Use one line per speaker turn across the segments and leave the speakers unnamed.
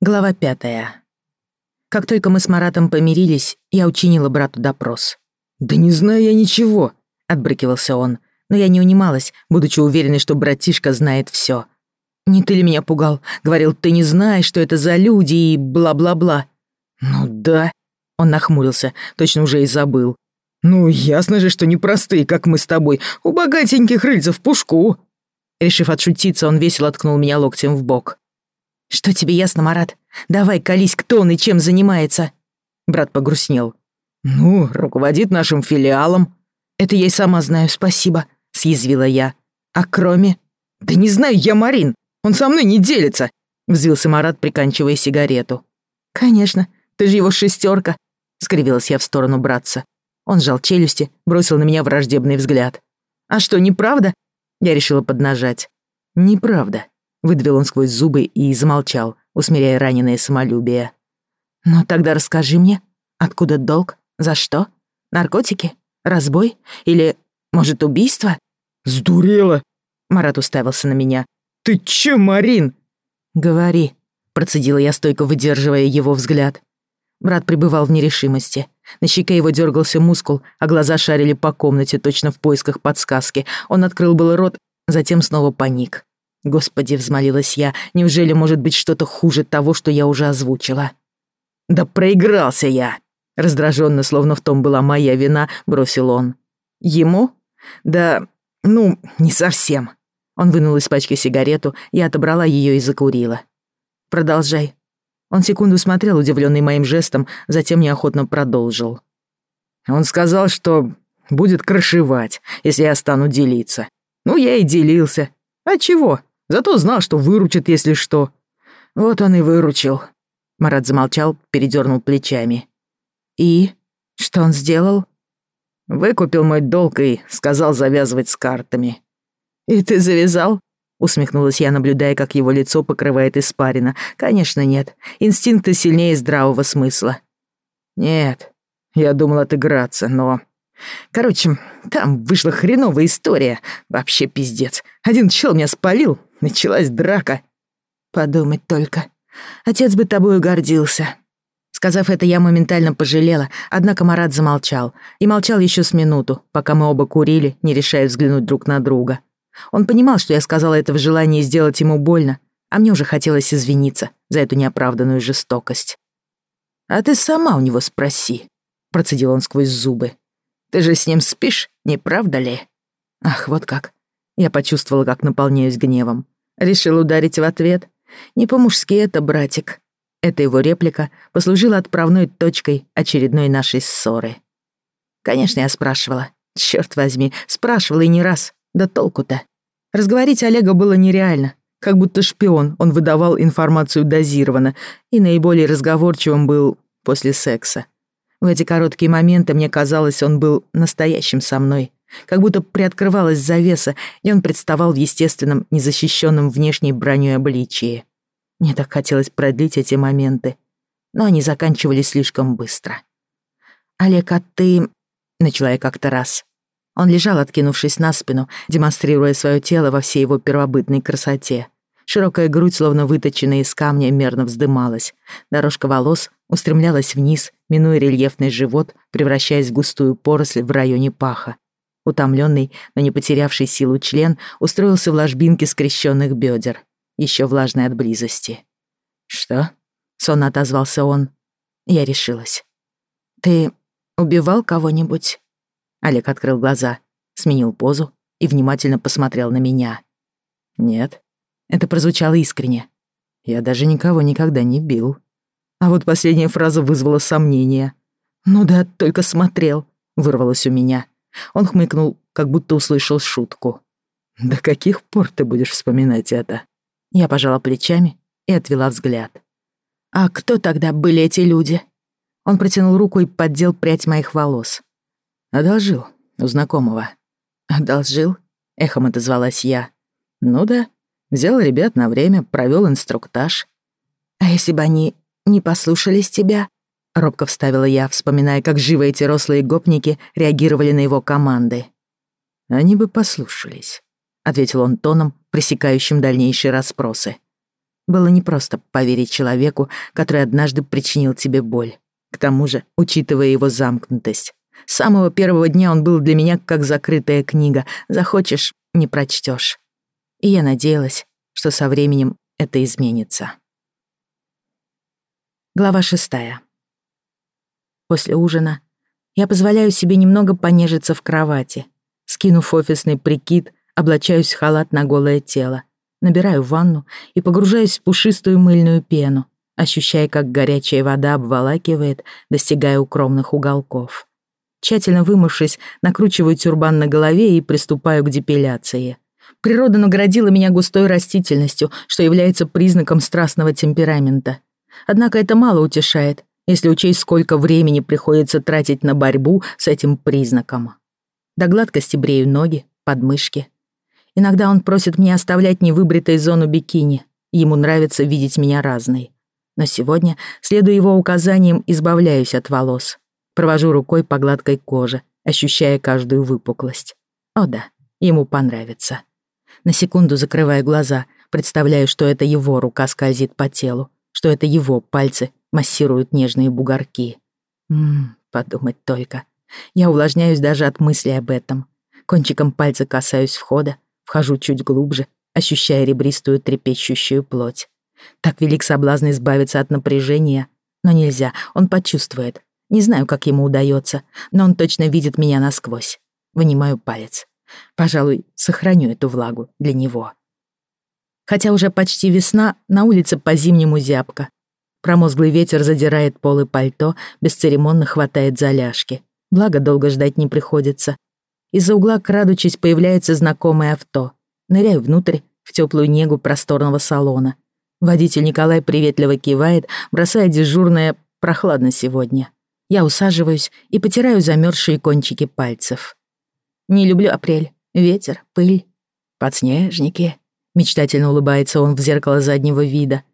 Глава пятая. Как только мы с Маратом помирились, я учинила брату допрос.
«Да не знаю я ничего», —
отбрыкивался он. Но я не унималась, будучи уверенной, что братишка знает все. «Не ты ли меня пугал? Говорил, ты не знаешь, что это за люди и бла-бла-бла».
«Ну да», —
он нахмурился, точно уже и забыл.
«Ну, ясно же, что непростые, как мы с тобой. У богатеньких рыльцев пушку».
Решив отшутиться, он весело ткнул меня локтем в бок. «Что тебе ясно, Марат? Давай колись, кто он и чем занимается!» Брат погрустнел.
«Ну, руководит нашим филиалом».
«Это я и сама знаю, спасибо», — съязвила я. «А кроме...»
«Да не знаю я, Марин, он со мной не делится», — взвился Марат, приканчивая сигарету.
«Конечно, ты же его шестерка», — скривилась я в сторону братца. Он сжал челюсти, бросил на меня враждебный взгляд. «А что, неправда?» Я решила поднажать. «Неправда», Выдавил он сквозь зубы и замолчал, усмиряя раненое самолюбие. «Ну тогда расскажи мне, откуда долг? За что? Наркотики? Разбой? Или, может, убийство?»
«Сдурела!»
Марат уставился на меня.
«Ты чё, Марин?»
«Говори», — процедила я, стойко выдерживая его взгляд. Брат пребывал в нерешимости. На щеке его дергался мускул, а глаза шарили по комнате, точно в поисках подсказки. Он открыл был рот, затем снова паник. Господи, взмолилась я, неужели может быть что-то хуже того, что я уже озвучила?
Да проигрался я! Раздраженно, словно в том была моя вина, бросил он.
Ему?
Да, ну, не совсем.
Он вынул из пачки сигарету, я отобрала ее и закурила. Продолжай. Он секунду смотрел, удивленный моим жестом, затем неохотно продолжил.
Он сказал, что будет крышевать, если я стану делиться. Ну, я и делился. А чего? Зато знал, что выручит, если что. Вот он и выручил.
Марат замолчал, передернул плечами. И? Что он сделал?
Выкупил мой долг и сказал завязывать с картами.
И ты завязал? Усмехнулась я, наблюдая, как его лицо покрывает испарина. Конечно, нет. Инстинкты сильнее здравого смысла.
Нет. Я думал отыграться, но Короче, там вышла хреновая история. Вообще пиздец. Один чел меня спалил, началась драка.
Подумать только. Отец бы тобою гордился. Сказав это, я моментально пожалела, однако Марат замолчал. И молчал еще с минуту, пока мы оба курили, не решая взглянуть друг на друга. Он понимал, что я сказала это в желании сделать ему больно, а мне уже хотелось извиниться за эту неоправданную жестокость. «А ты сама у него спроси», — процедил он сквозь зубы. Ты же с ним спишь, не правда ли?» Ах, вот как. Я почувствовала, как наполняюсь гневом. Решил ударить в ответ. Не по-мужски это, братик. Эта его реплика послужила отправной точкой очередной нашей ссоры. Конечно, я спрашивала. Черт возьми, спрашивала и не раз. Да толку-то. Разговорить Олега было нереально. Как будто шпион, он выдавал информацию дозированно, и наиболее разговорчивым был после секса. В эти короткие моменты мне казалось, он был настоящим со мной. Как будто приоткрывалась завеса, и он представал в естественном, незащищенном внешней броней обличии. Мне так хотелось продлить эти моменты, но они заканчивались слишком быстро. «Олег, а ты...» — начала я как-то раз. Он лежал, откинувшись на спину, демонстрируя свое тело во всей его первобытной красоте. Широкая грудь, словно выточенная из камня, мерно вздымалась. Дорожка волос устремлялась вниз, минуя рельефный живот, превращаясь в густую поросль в районе паха. Утомленный, но не потерявший силу член устроился в ложбинке скрещенных бедер, еще влажной от близости. «Что?» — сонно отозвался он. Я решилась. «Ты убивал кого-нибудь?» Олег открыл глаза, сменил позу и внимательно посмотрел на меня. «Нет». Это прозвучало искренне. Я даже никого никогда не бил. А вот последняя фраза вызвала сомнения. «Ну да, только смотрел», — вырвалось у меня. Он хмыкнул, как будто услышал шутку. «До каких пор ты будешь вспоминать это?» Я пожала плечами и отвела взгляд. «А кто тогда были эти люди?» Он протянул руку и поддел прядь моих волос. «Одолжил у знакомого». «Одолжил?» — эхом отозвалась я. «Ну да, Взял ребят на время, провел инструктаж. «А если бы они не послушались тебя?» — робко вставила я, вспоминая, как живо эти рослые гопники реагировали на его команды. «Они бы послушались», — ответил он тоном, пресекающим дальнейшие расспросы. Было непросто поверить человеку, который однажды причинил тебе боль. К тому же, учитывая его замкнутость. С самого первого дня он был для меня как закрытая книга. Захочешь — не прочтешь. И я надеялась, что со временем это изменится. Глава шестая. После ужина я позволяю себе немного понежиться в кровати. Скинув офисный прикид, облачаюсь в халат на голое тело, набираю ванну и погружаюсь в пушистую мыльную пену, ощущая, как горячая вода обволакивает, достигая укромных уголков. Тщательно вымывшись, накручиваю тюрбан на голове и приступаю к депиляции. Природа наградила меня густой растительностью, что является признаком страстного темперамента. Однако это мало утешает, если учесть, сколько времени приходится тратить на борьбу с этим признаком. До гладкости брею ноги, подмышки. Иногда он просит меня оставлять невыбритой зону бикини. Ему нравится видеть меня разной. Но сегодня, следуя его указаниям, избавляюсь от волос. Провожу рукой по гладкой коже, ощущая каждую выпуклость. О да, ему понравится. На секунду закрываю глаза, представляю, что это его рука скользит по телу, что это его пальцы массируют нежные бугорки. Ммм, подумать только. Я увлажняюсь даже от мысли об этом. Кончиком пальца касаюсь входа, вхожу чуть глубже, ощущая ребристую трепещущую плоть. Так велик соблазн избавиться от напряжения, но нельзя, он почувствует, не знаю, как ему удается, но он точно видит меня насквозь. Вынимаю палец. Пожалуй, сохраню эту влагу для него. Хотя уже почти весна, на улице по-зимнему зябко. Промозглый ветер задирает полы пальто, бесцеремонно хватает за ляжки. Благо, долго ждать не приходится. Из-за угла, крадучись, появляется знакомое авто. Ныряю внутрь, в теплую негу просторного салона. Водитель Николай приветливо кивает, бросая дежурное «прохладно сегодня». Я усаживаюсь и потираю замерзшие кончики пальцев. Не люблю апрель. Ветер, пыль, подснежники. Мечтательно улыбается он в зеркало заднего вида.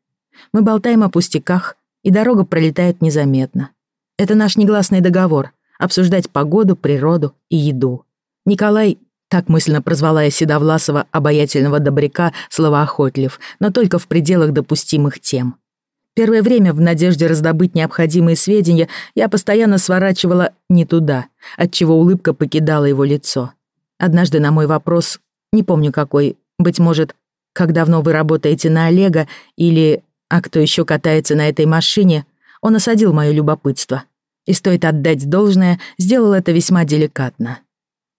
Мы болтаем о пустяках, и дорога пролетает незаметно. Это наш негласный договор — обсуждать погоду, природу и еду. Николай, так мысленно прозвала я Седовласова, обаятельного добряка, словоохотлив, но только в пределах допустимых тем. Первое время в надежде раздобыть необходимые сведения я постоянно сворачивала не туда, отчего улыбка покидала его лицо. Однажды на мой вопрос, не помню какой, быть может, как давно вы работаете на Олега или «А кто еще катается на этой машине?» он осадил мое любопытство. И стоит отдать должное, сделал это весьма деликатно.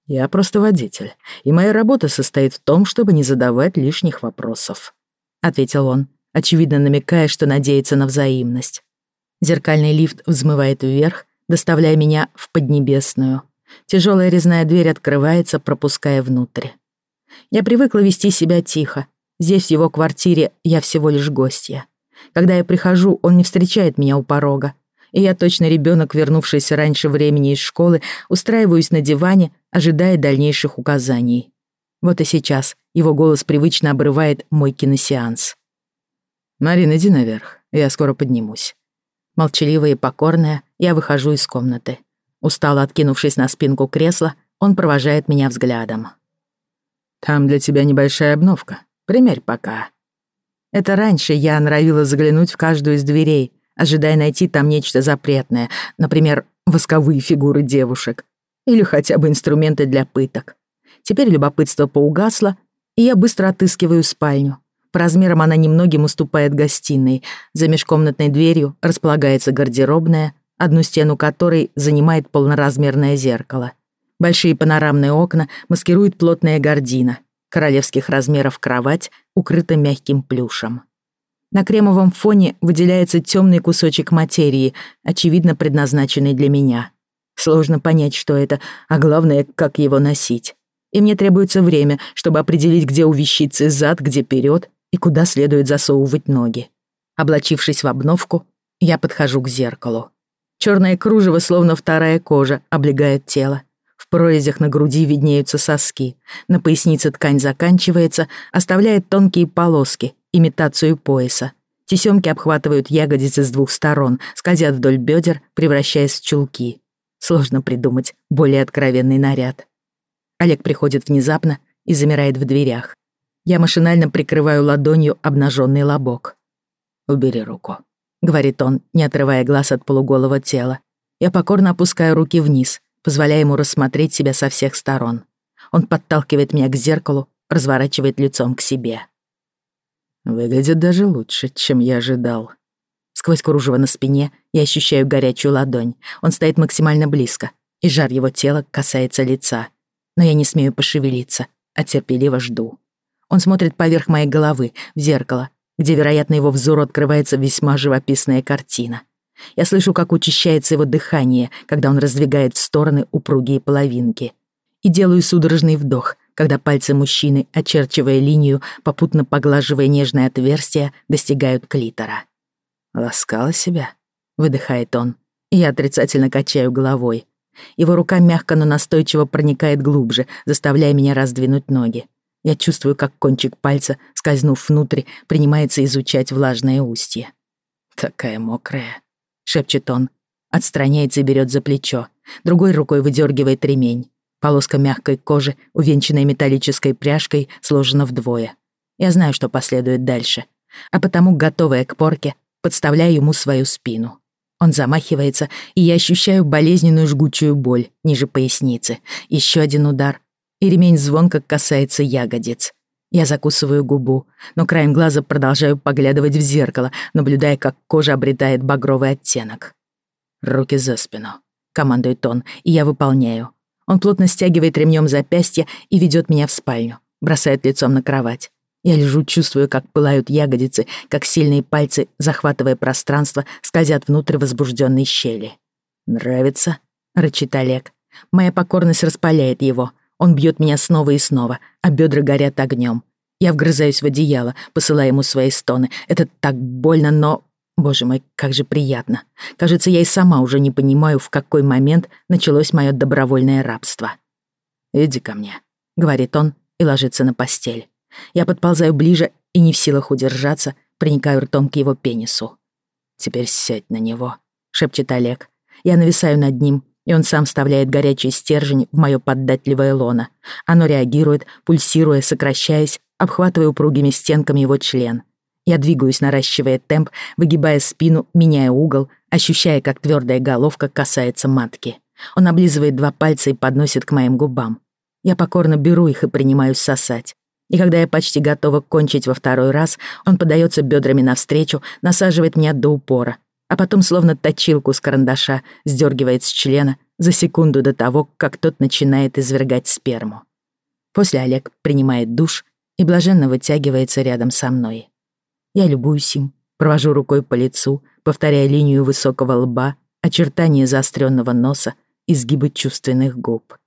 «Я просто водитель, и моя работа состоит в том, чтобы не задавать лишних вопросов», — ответил он очевидно намекая, что надеется на взаимность. Зеркальный лифт взмывает вверх, доставляя меня в Поднебесную. Тяжелая резная дверь открывается, пропуская внутрь. Я привыкла вести себя тихо. Здесь, в его квартире, я всего лишь гостья. Когда я прихожу, он не встречает меня у порога. И я точно ребенок, вернувшийся раньше времени из школы, устраиваюсь на диване, ожидая дальнейших указаний. Вот и сейчас его голос привычно обрывает мой киносеанс. «Марин, иди наверх, я скоро поднимусь». Молчаливая и покорная, я выхожу из комнаты. Устало откинувшись на спинку кресла, он провожает меня взглядом. «Там для тебя небольшая обновка. Примерь пока». Это раньше я норовила заглянуть в каждую из дверей, ожидая найти там нечто запретное, например, восковые фигуры девушек или хотя бы инструменты для пыток. Теперь любопытство поугасло, и я быстро отыскиваю спальню. По размерам она немногим уступает гостиной. За межкомнатной дверью располагается гардеробная, одну стену которой занимает полноразмерное зеркало. Большие панорамные окна маскируют плотная гардина. Королевских размеров кровать укрыта мягким плюшем. На кремовом фоне выделяется темный кусочек материи, очевидно предназначенный для меня. Сложно понять, что это, а главное, как его носить. И мне требуется время, чтобы определить, где у вещицы зад, где вперед, и куда следует засовывать ноги. Облачившись в обновку, я подхожу к зеркалу. Черное кружево, словно вторая кожа, облегает тело. Прорезях на груди виднеются соски. На пояснице ткань заканчивается, оставляет тонкие полоски, имитацию пояса. Тесемки обхватывают ягодицы с двух сторон, скользят вдоль бедер, превращаясь в чулки. Сложно придумать более откровенный наряд. Олег приходит внезапно и замирает в дверях. Я машинально прикрываю ладонью обнаженный лобок. «Убери руку», — говорит он, не отрывая глаз от полуголого тела. Я покорно опускаю руки вниз, позволяя ему рассмотреть себя со всех сторон. Он подталкивает меня к зеркалу, разворачивает лицом к себе. Выглядит даже лучше, чем я ожидал. Сквозь кружево на спине я ощущаю горячую ладонь. Он стоит максимально близко, и жар его тела касается лица. Но я не смею пошевелиться, а терпеливо жду. Он смотрит поверх моей головы, в зеркало, где, вероятно, его взору открывается весьма живописная картина. Я слышу, как учащается его дыхание, когда он раздвигает в стороны упругие половинки. И делаю судорожный вдох, когда пальцы мужчины, очерчивая линию, попутно поглаживая нежное отверстие, достигают клитора. «Ласкала себя?» — выдыхает он. Я отрицательно качаю головой. Его рука мягко, но настойчиво проникает глубже, заставляя меня раздвинуть ноги. Я чувствую, как кончик пальца, скользнув внутрь, принимается изучать влажное устье. «Такая мокрая», — шепчет он. Отстраняется и берет за плечо. Другой рукой выдергивает ремень. Полоска мягкой кожи, увенчанная металлической пряжкой, сложена вдвое. Я знаю, что последует дальше. А потому, готовая к порке, подставляю ему свою спину. Он замахивается, и я ощущаю болезненную жгучую боль ниже поясницы. Еще один удар, и ремень звонко касается ягодиц. Я закусываю губу, но краем глаза продолжаю поглядывать в зеркало, наблюдая, как кожа обретает багровый оттенок. «Руки за спину», — командует он, и я выполняю. Он плотно стягивает ремнем запястье и ведет меня в спальню, бросает лицом на кровать. Я лежу, чувствую, как пылают ягодицы, как сильные пальцы, захватывая пространство, скользят внутрь возбужденной щели. «Нравится?» — рычит Олег. Моя покорность распаляет его. Он бьет меня снова и снова, а бедра горят огнем. Я вгрызаюсь в одеяло, посылая ему свои стоны. Это так больно, но Боже мой, как же приятно. Кажется, я и сама уже не понимаю, в какой момент началось мое добровольное рабство. «Иди ко мне», — говорит он и ложится на постель. Я подползаю ближе и не в силах удержаться, проникаю ртом к его пенису. «Теперь сядь на него», — шепчет Олег. Я нависаю над ним, и он сам вставляет горячий стержень в мое поддатливое лоно. Оно реагирует, пульсируя, сокращаясь, обхватывая упругими стенками его член — я двигаюсь, наращивая темп, выгибая спину, меняя угол, ощущая, как твердая головка касается матки. Он облизывает два пальца и подносит к моим губам. Я покорно беру их и принимаюсь сосать. И когда я почти готова кончить во второй раз, он подается бедрами навстречу, насаживает меня до упора, а потом словно точилку с карандаша сдергивает с члена за секунду до того, как тот начинает извергать сперму. После Олег принимает душ и блаженно вытягивается рядом со мной. Я любуюсь им, провожу рукой по лицу, повторяя линию высокого лба, очертания заостренного носа, изгибы чувственных губ.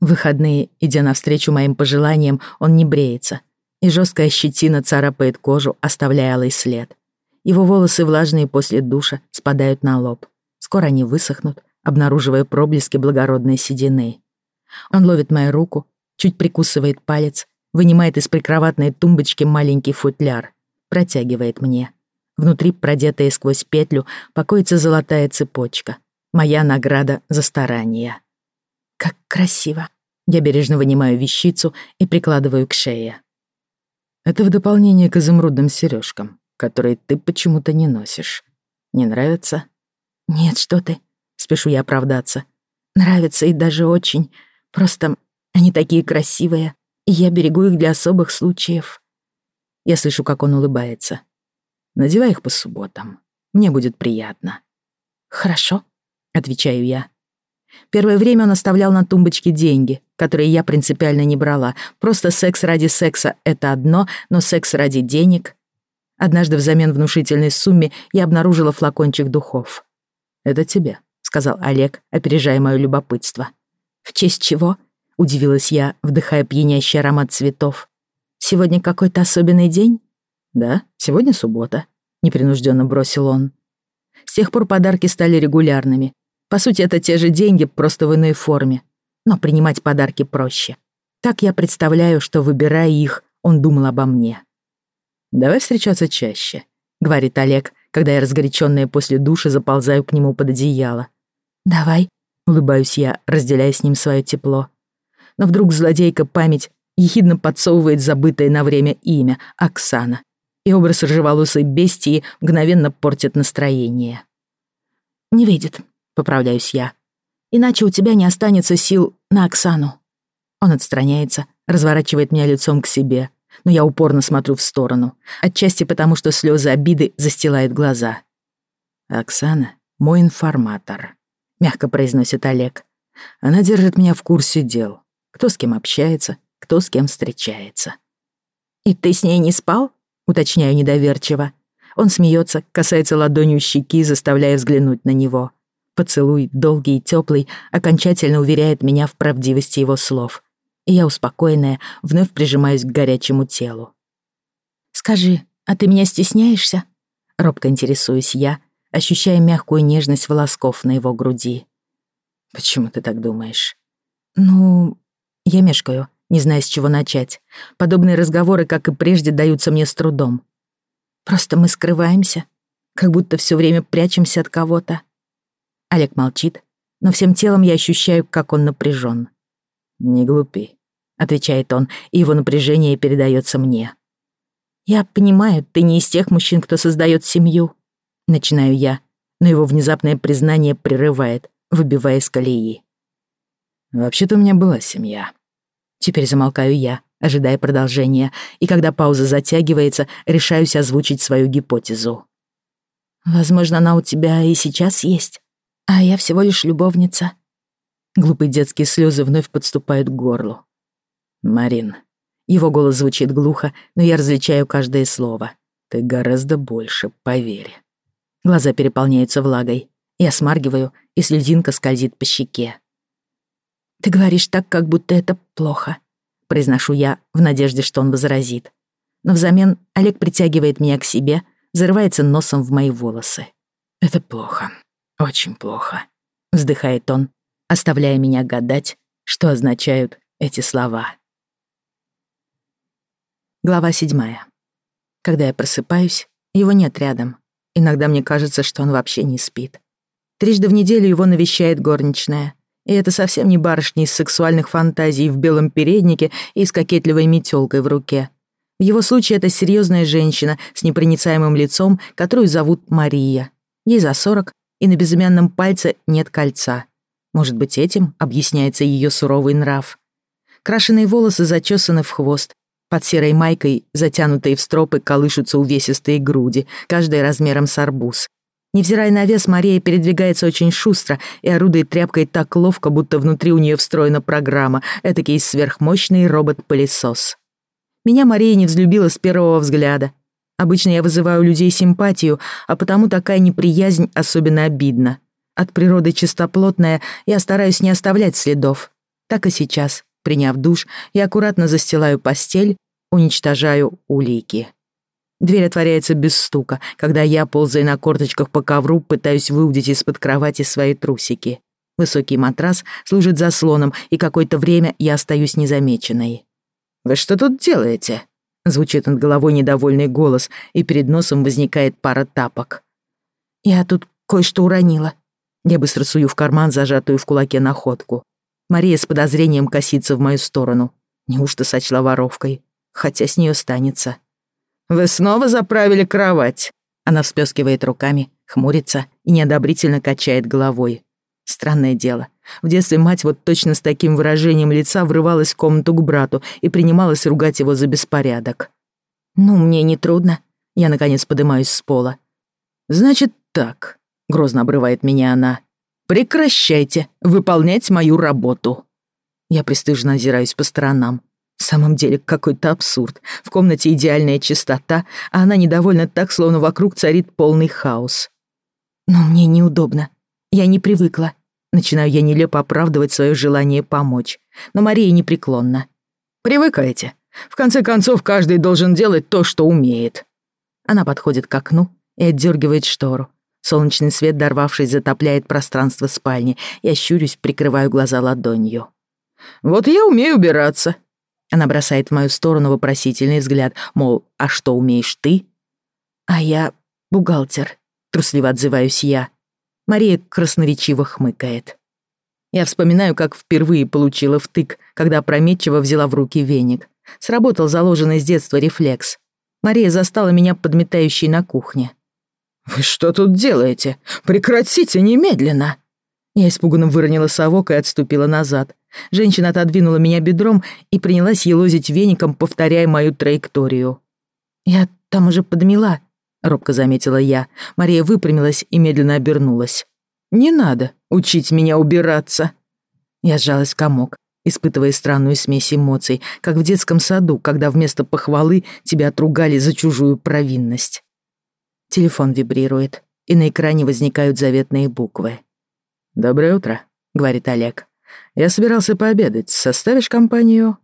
В выходные, идя навстречу моим пожеланиям, он не бреется, и жесткая щетина царапает кожу, оставляя алый след. Его волосы, влажные после душа, спадают на лоб. Скоро они высохнут, обнаруживая проблески благородной седины. Он ловит мою руку, чуть прикусывает палец, вынимает из прикроватной тумбочки маленький футляр протягивает мне. Внутри, продетая сквозь петлю, покоится золотая цепочка. Моя награда за старание. Как красиво. Я бережно вынимаю вещицу и прикладываю к шее. Это в дополнение к изумрудным сережкам, которые ты почему-то не носишь. Не нравится? Нет, что ты. Спешу я оправдаться. Нравится и даже очень. Просто они такие красивые, и я берегу их для особых случаев. Я слышу, как он улыбается. Надевай их по субботам. Мне будет приятно. Хорошо, отвечаю я. Первое время он оставлял на тумбочке деньги, которые я принципиально не брала. Просто секс ради секса — это одно, но секс ради денег... Однажды взамен внушительной сумме я обнаружила флакончик духов. «Это тебе», — сказал Олег, опережая мое любопытство. «В честь чего?» — удивилась я, вдыхая пьянящий аромат цветов. Сегодня какой-то особенный день? Да, сегодня суббота, непринужденно бросил он. С тех пор подарки стали регулярными. По сути, это те же деньги, просто в иной форме. Но принимать подарки проще. Так я представляю, что, выбирая их, он думал обо мне. «Давай встречаться чаще», — говорит Олег, когда я, разгоряченная после души, заползаю к нему под одеяло. «Давай», — улыбаюсь я, разделяя с ним свое тепло. Но вдруг злодейка память ехидно подсовывает забытое на время имя Оксана. и образ рыжеволосой бестии мгновенно портит настроение. «Не выйдет», — поправляюсь я. «Иначе у тебя не останется сил на Оксану». Он отстраняется, разворачивает меня лицом к себе, но я упорно смотрю в сторону, отчасти потому, что слезы обиды застилают глаза. «Оксана — мой информатор», — мягко произносит Олег. «Она держит меня в курсе дел. Кто с кем общается, кто с кем встречается». «И ты с ней не спал?» — уточняю недоверчиво. Он смеется, касается ладонью щеки, заставляя взглянуть на него. Поцелуй, долгий и теплый, окончательно уверяет меня в правдивости его слов. И я, успокоенная, вновь прижимаюсь к горячему телу. «Скажи, а ты меня стесняешься?» Робко интересуюсь я, ощущая мягкую нежность волосков на его груди. «Почему ты так думаешь?» «Ну...» Я мешкаю, не зная, с чего начать. Подобные разговоры, как и прежде, даются мне с трудом. Просто мы скрываемся, как будто все время прячемся от кого-то. Олег молчит, но всем телом я ощущаю, как он напряжен. «Не глупи», — отвечает он, и его напряжение передается мне. «Я понимаю, ты не из тех мужчин, кто создает семью», — начинаю я, но его внезапное признание прерывает, выбивая из колеи. «Вообще-то у меня была семья», Теперь замолкаю я, ожидая продолжения, и когда пауза затягивается, решаюсь озвучить свою гипотезу. «Возможно, она у тебя и сейчас есть, а я всего лишь любовница». Глупые детские слезы вновь подступают к горлу. «Марин». Его голос звучит глухо, но я различаю каждое слово. «Ты гораздо больше, поверь». Глаза переполняются влагой. Я смаргиваю, и слезинка скользит по щеке. «Ты говоришь так, как будто это плохо», — произношу я в надежде, что он возразит. Но взамен Олег притягивает меня к себе, зарывается носом в мои волосы. «Это плохо, очень плохо», — вздыхает он, оставляя меня гадать, что означают эти слова. Глава седьмая. Когда я просыпаюсь, его нет рядом. Иногда мне кажется, что он вообще не спит. Трижды в неделю его навещает горничная. И это совсем не барышня из сексуальных фантазий в белом переднике и с кокетливой метелкой в руке. В его случае это серьезная женщина с непроницаемым лицом, которую зовут Мария. Ей за сорок, и на безымянном пальце нет кольца. Может быть, этим объясняется ее суровый нрав. Крашеные волосы зачесаны в хвост. Под серой майкой, затянутой в стропы, колышутся увесистые груди, каждая размером с арбуз. Невзирая на вес, Мария передвигается очень шустро и орудует тряпкой так ловко, будто внутри у нее встроена программа, этакий сверхмощный робот-пылесос. Меня Мария не взлюбила с первого взгляда. Обычно я вызываю у людей симпатию, а потому такая неприязнь особенно обидна. От природы чистоплотная, я стараюсь не оставлять следов. Так и сейчас, приняв душ, я аккуратно застилаю постель, уничтожаю улики. Дверь отворяется без стука, когда я, ползая на корточках по ковру, пытаюсь выудить из-под кровати свои трусики. Высокий матрас служит заслоном, и какое-то время я остаюсь незамеченной. «Вы что тут делаете?» Звучит над головой недовольный голос, и перед носом возникает пара тапок. «Я тут кое-что уронила». Я быстро сую в карман зажатую в кулаке находку. Мария с подозрением косится в мою сторону. Неужто сочла воровкой? Хотя с нее станется. «Вы снова заправили кровать?» Она всплескивает руками, хмурится и неодобрительно качает головой. Странное дело. В детстве мать вот точно с таким выражением лица врывалась в комнату к брату и принималась ругать его за беспорядок. «Ну, мне не трудно». Я, наконец, поднимаюсь с пола. «Значит так», — грозно обрывает меня она. «Прекращайте выполнять мою работу». Я пристыжно озираюсь по сторонам. В самом деле, какой-то абсурд. В комнате идеальная чистота, а она недовольна так, словно вокруг царит полный хаос. Но мне неудобно. Я не привыкла. Начинаю я нелепо оправдывать свое желание помочь. Но Мария непреклонна. «Привыкайте. В конце концов, каждый должен делать то, что умеет». Она подходит к окну и отдергивает штору. Солнечный свет, дорвавшись, затопляет пространство спальни. Я щурюсь, прикрываю глаза ладонью. «Вот я умею убираться. Она бросает в мою сторону вопросительный взгляд, мол, а что умеешь ты? А я бухгалтер, трусливо отзываюсь я. Мария красноречиво хмыкает. Я вспоминаю, как впервые получила втык, когда опрометчиво взяла в руки веник. Сработал заложенный с детства рефлекс. Мария застала меня подметающей на кухне.
«Вы что тут делаете? Прекратите немедленно!»
Я испуганно выронила совок и отступила назад. Женщина отодвинула меня бедром и принялась елозить веником, повторяя мою траекторию. «Я там уже подмела», — робко заметила я. Мария выпрямилась и медленно обернулась.
«Не надо учить меня убираться».
Я сжалась в комок, испытывая странную смесь эмоций, как в детском саду, когда вместо похвалы тебя отругали за чужую провинность. Телефон вибрирует, и на экране возникают заветные буквы.
«Доброе утро», — говорит Олег. «Я собирался пообедать. Составишь компанию?»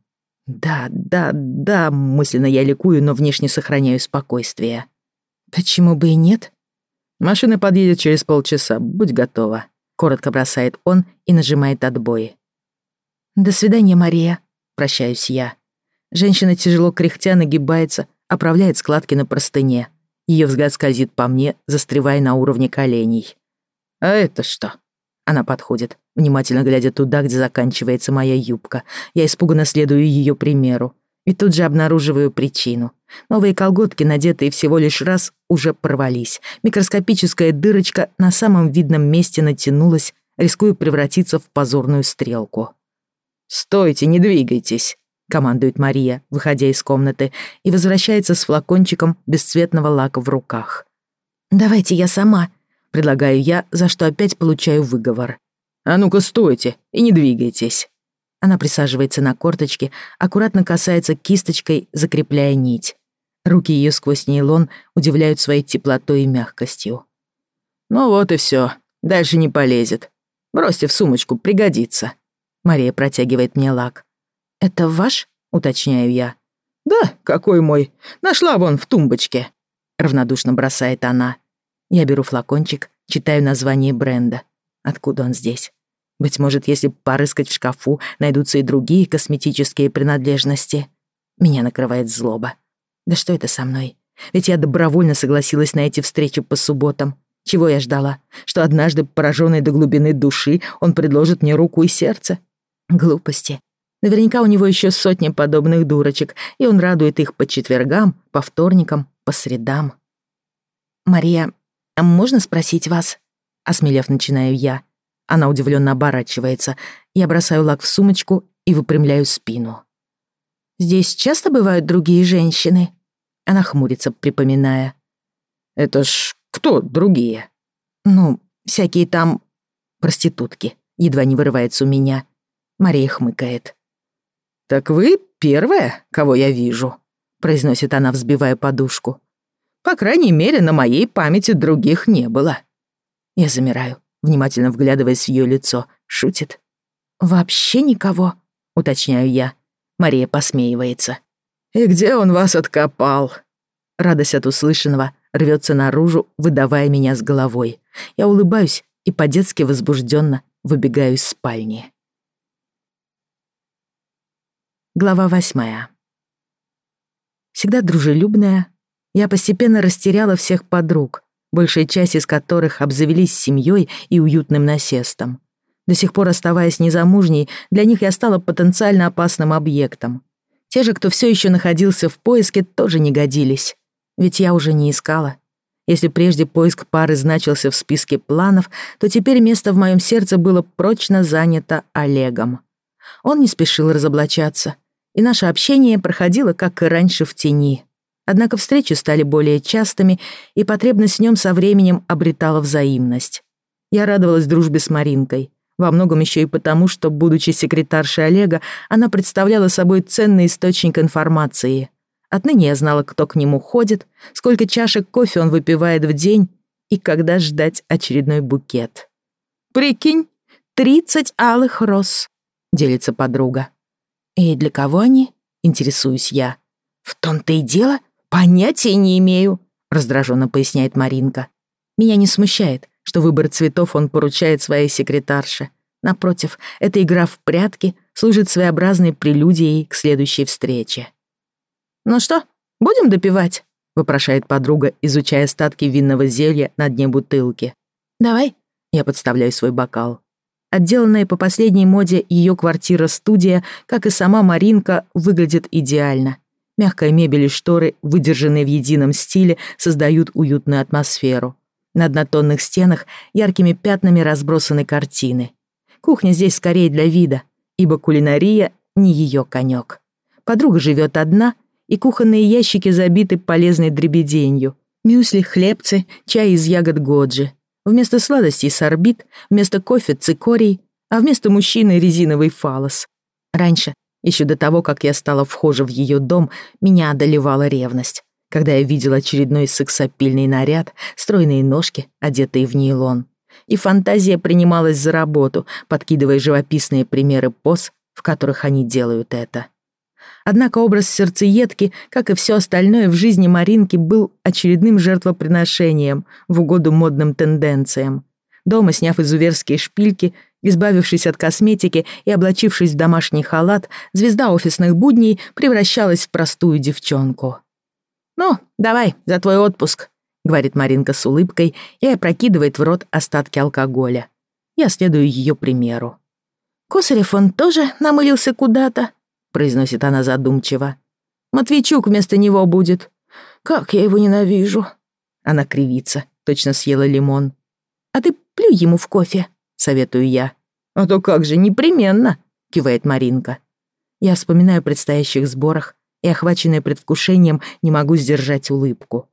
«Да, да, да», — мысленно я ликую, но внешне сохраняю спокойствие. «Почему бы и нет?»
«Машина подъедет через полчаса. Будь готова», — коротко бросает он и нажимает отбой.
«До свидания, Мария», — прощаюсь я. Женщина тяжело кряхтя нагибается, оправляет складки на простыне. Ее взгляд скользит по мне, застревая на уровне коленей.
«А это что?»
Она подходит, внимательно глядя туда, где заканчивается моя юбка. Я испуганно следую ее примеру. И тут же обнаруживаю причину. Новые колготки, надетые всего лишь раз, уже порвались. Микроскопическая дырочка на самом видном месте натянулась, рискуя превратиться в позорную стрелку.
«Стойте, не двигайтесь!»
— командует Мария, выходя из комнаты, и возвращается с флакончиком бесцветного лака в руках. «Давайте я сама», Предлагаю я, за что опять получаю выговор.
«А ну-ка, стойте и не двигайтесь».
Она присаживается на корточки, аккуратно касается кисточкой, закрепляя нить. Руки ее сквозь нейлон удивляют своей теплотой и мягкостью.
«Ну вот и все. Дальше не полезет. Бросьте в сумочку, пригодится».
Мария протягивает мне лак. «Это ваш?» — уточняю я.
«Да, какой мой. Нашла вон в тумбочке», — равнодушно бросает она.
Я беру флакончик, читаю название бренда. Откуда он здесь? Быть может, если порыскать в шкафу, найдутся и другие косметические принадлежности. Меня накрывает злоба. Да что это со мной? Ведь я добровольно согласилась на эти встречи по субботам. Чего я ждала? Что однажды, пораженный до глубины души, он предложит мне руку и сердце? Глупости. Наверняка у него еще сотни подобных дурочек, и он радует их по четвергам, по вторникам, по средам. «Мария, а можно спросить вас?» Осмелев, начинаю я. Она удивленно оборачивается. Я бросаю лак в сумочку и выпрямляю спину. «Здесь часто бывают другие женщины?» Она хмурится, припоминая.
«Это ж кто другие?»
«Ну, всякие там проститутки», едва не вырывается у меня. Мария хмыкает.
«Так вы первая, кого я вижу», произносит она, взбивая подушку. По крайней мере, на моей памяти других не было.
Я замираю, внимательно вглядываясь в ее лицо. Шутит. «Вообще никого?» — уточняю я. Мария посмеивается.
«И где он вас откопал?»
Радость от услышанного рвется наружу, выдавая меня с головой. Я улыбаюсь и по-детски возбужденно выбегаю из спальни. Глава восьмая. Всегда дружелюбная, я постепенно растеряла всех подруг, большая часть из которых обзавелись семьей и уютным насестом. До сих пор оставаясь незамужней, для них я стала потенциально опасным объектом. Те же, кто все еще находился в поиске, тоже не годились. Ведь я уже не искала. Если прежде поиск пары значился в списке планов, то теперь место в моем сердце было прочно занято Олегом. Он не спешил разоблачаться, и наше общение проходило, как и раньше, в тени. Однако встречи стали более частыми, и потребность в нем со временем обретала взаимность. Я радовалась дружбе с Маринкой. Во многом еще и потому, что, будучи секретаршей Олега, она представляла собой ценный источник информации. Отныне я знала, кто к нему ходит, сколько чашек кофе он выпивает в день и когда ждать очередной букет. «Прикинь, тридцать алых роз», — делится подруга. «И для кого они?» — интересуюсь я. «В том-то и дело, «Понятия не имею», — раздраженно поясняет Маринка. «Меня не смущает, что выбор цветов он поручает своей секретарше. Напротив, эта игра в прятки служит своеобразной прелюдией к следующей встрече». «Ну что, будем допивать?» — вопрошает подруга, изучая остатки винного зелья на дне бутылки. «Давай», — я подставляю свой бокал. Отделанная по последней моде ее квартира-студия, как и сама Маринка, выглядит идеально. Мягкая мебель и шторы, выдержанные в едином стиле, создают уютную атмосферу. На однотонных стенах яркими пятнами разбросаны картины. Кухня здесь скорее для вида, ибо кулинария не ее конек. Подруга живет одна, и кухонные ящики забиты полезной дребеденью. Мюсли, хлебцы, чай из ягод годжи. Вместо сладостей сорбит, вместо кофе цикорий, а вместо мужчины резиновый фалос. Раньше, еще до того, как я стала вхожа в ее дом, меня одолевала ревность, когда я видела очередной сексапильный наряд, стройные ножки, одетые в нейлон. И фантазия принималась за работу, подкидывая живописные примеры поз, в которых они делают это. Однако образ сердцеедки, как и все остальное в жизни Маринки, был очередным жертвоприношением в угоду модным тенденциям. Дома, сняв изуверские шпильки, избавившись от косметики и облачившись в домашний халат, звезда офисных будней превращалась в простую девчонку. «Ну, давай, за твой отпуск», — говорит Маринка с улыбкой и опрокидывает в рот остатки алкоголя. Я следую ее примеру. «Косарев он тоже намылился куда-то?» Произносит она задумчиво. Матвейчук вместо него будет. Как я его ненавижу. Она кривится, точно съела лимон. А ты плюй ему в кофе, советую я. А то как же, непременно, кивает Маринка. Я вспоминаю о предстоящих сборах и, охваченная предвкушением, не могу сдержать улыбку.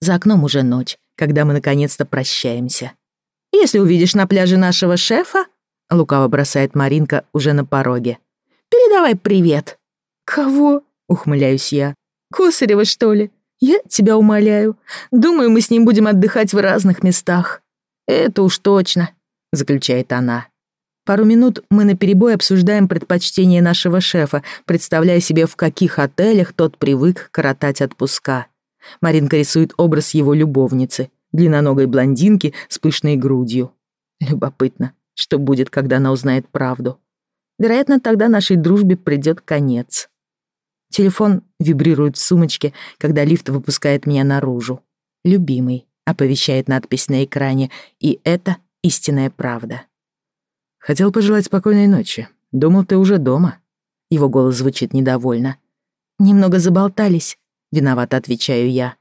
За окном уже ночь, когда мы наконец-то прощаемся. «Если увидишь на пляже нашего шефа», — лукаво бросает Маринка уже на пороге, Передавай привет». «Кого?» — ухмыляюсь я. «Косарева, что ли? Я тебя умоляю. Думаю, мы с ним будем отдыхать в разных местах». «Это уж точно», — заключает она. Пару минут мы наперебой обсуждаем предпочтения нашего шефа, представляя себе, в каких отелях тот привык коротать отпуска. Маринка рисует образ его любовницы, длинноногой блондинки с пышной грудью. Любопытно, что будет, когда она узнает правду. Вероятно, тогда нашей дружбе придёт конец. Телефон вибрирует в сумочке, когда лифт выпускает меня наружу. «Любимый», — оповещает надпись на экране, и это истинная правда.
«Хотел пожелать спокойной ночи. Думал, ты уже дома».
Его голос звучит недовольно. «Немного заболтались», — виновато отвечаю я.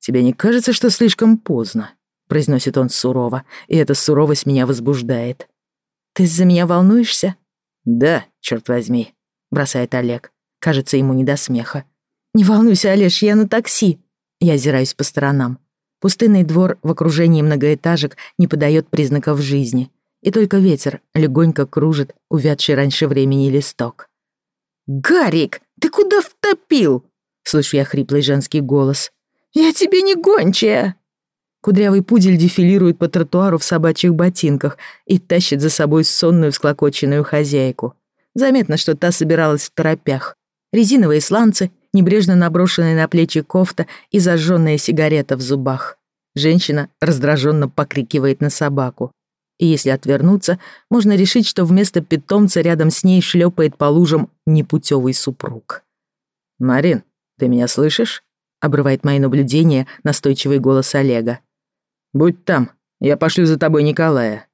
«Тебе не кажется, что слишком поздно?» — произносит он сурово, и эта суровость меня возбуждает.
«Ты из-за меня волнуешься?»
«Да, черт возьми», — бросает Олег. Кажется, ему не до смеха.
«Не волнуйся, Олеж, я на такси». Я озираюсь по сторонам. Пустынный двор в окружении многоэтажек не подает признаков жизни. И только ветер легонько кружит увядший раньше времени листок.
«Гарик, ты куда втопил?» Слышу я хриплый женский голос. «Я тебе не гончая!»
Кудрявый пудель дефилирует по тротуару в собачьих ботинках и тащит за собой сонную всклокоченную хозяйку. Заметно, что та собиралась в торопях. Резиновые сланцы, небрежно наброшенная на плечи кофта и зажженная сигарета в зубах. Женщина раздраженно покрикивает на собаку. И если отвернуться, можно решить, что вместо питомца рядом с ней шлепает по лужам непутевый супруг.
«Марин, ты меня слышишь?» — обрывает мои наблюдения настойчивый голос Олега. Будь там, я пошлю за тобой Николая».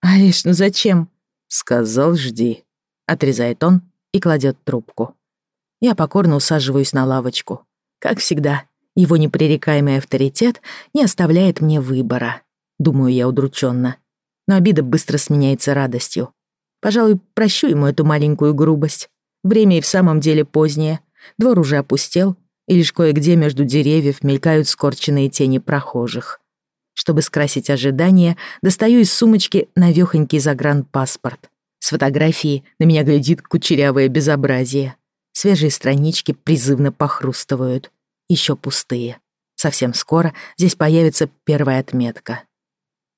«Ариш, ну зачем?»
«Сказал, жди», — отрезает он и кладет трубку.
Я покорно усаживаюсь на лавочку. Как всегда, его непререкаемый авторитет не оставляет мне выбора. Думаю я удрученно. Но обида быстро сменяется радостью. Пожалуй, прощу ему эту маленькую грубость. Время и в самом деле позднее. Двор уже опустел, и лишь кое-где между деревьев мелькают скорченные тени прохожих. Чтобы скрасить ожидания, достаю из сумочки навёхонький загранпаспорт. С фотографии на меня глядит кучерявое безобразие. Свежие странички призывно похрустывают. Еще пустые. Совсем скоро здесь появится первая отметка.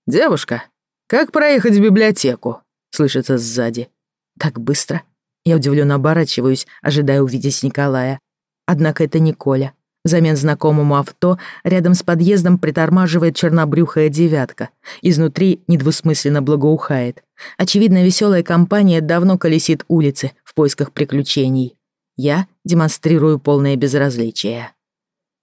«Девушка, как проехать в библиотеку?» — слышится сзади.
«Так быстро?» Я удивленно оборачиваюсь, ожидая увидеть Николая. Однако это не Коля. Взамен знакомому авто рядом с подъездом притормаживает чернобрюхая девятка. Изнутри недвусмысленно благоухает. Очевидно, веселая компания давно колесит улицы в поисках приключений. Я демонстрирую полное безразличие.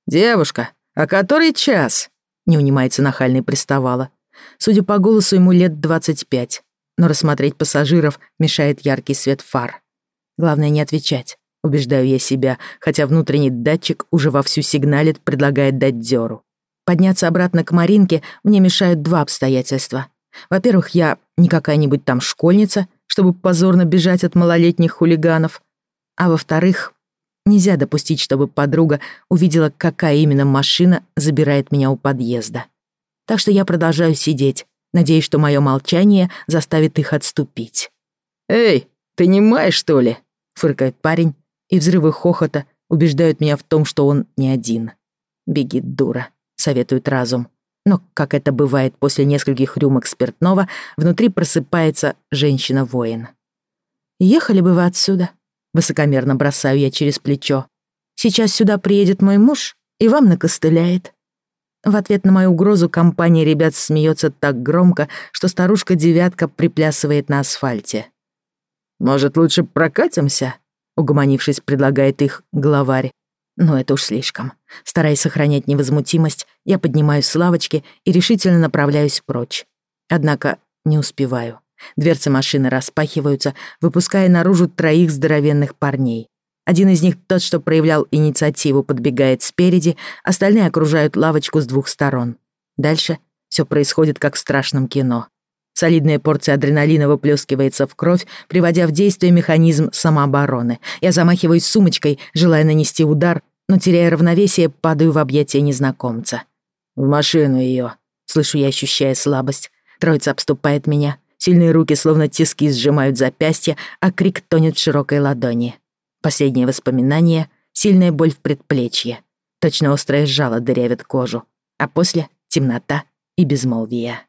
«Девушка, а который час?» — не унимается нахальный приставала.
Судя по голосу, ему лет 25, но рассмотреть пассажиров мешает яркий свет фар. Главное не отвечать. Убеждаю я себя, хотя внутренний датчик уже вовсю сигналит, предлагает дать дёру. Подняться обратно к Маринке мне мешают два обстоятельства. Во-первых, я не какая-нибудь там школьница, чтобы позорно бежать от малолетних хулиганов. А во-вторых, нельзя допустить, чтобы подруга увидела, какая именно машина забирает меня у подъезда. Так что я продолжаю сидеть, надеясь, что мое молчание заставит их отступить.
«Эй, ты не маешь, что ли?»
— фыркает парень, и взрывы хохота убеждают меня в том, что он не один. «Беги, дура», — советует разум. Но, как это бывает после нескольких рюмок спиртного, внутри просыпается женщина-воин. «Ехали бы вы отсюда», — высокомерно бросаю я через плечо. «Сейчас сюда приедет мой муж и вам накостыляет». В ответ на мою угрозу компания ребят смеется так громко, что старушка-девятка приплясывает на асфальте.
«Может, лучше прокатимся?» — угомонившись, предлагает их главарь.
Но это уж слишком. Стараясь сохранять невозмутимость, я поднимаюсь с лавочки и решительно направляюсь прочь. Однако не успеваю. Дверцы машины распахиваются, выпуская наружу троих здоровенных парней. Один из них, тот, что проявлял инициативу, подбегает спереди, остальные окружают лавочку с двух сторон. Дальше все происходит как в страшном кино. Солидная порция адреналина выплескивается в кровь, приводя в действие механизм самообороны. Я замахиваюсь сумочкой, желая нанести удар, но, теряя равновесие, падаю в объятия незнакомца.
«В машину ее,
слышу я, ощущая слабость. Троица обступает меня. Сильные руки, словно тиски, сжимают запястья, а крик тонет в широкой ладони. Последнее воспоминание — сильная боль в предплечье. Точно острое жало дырявит кожу. А после — темнота и безмолвие.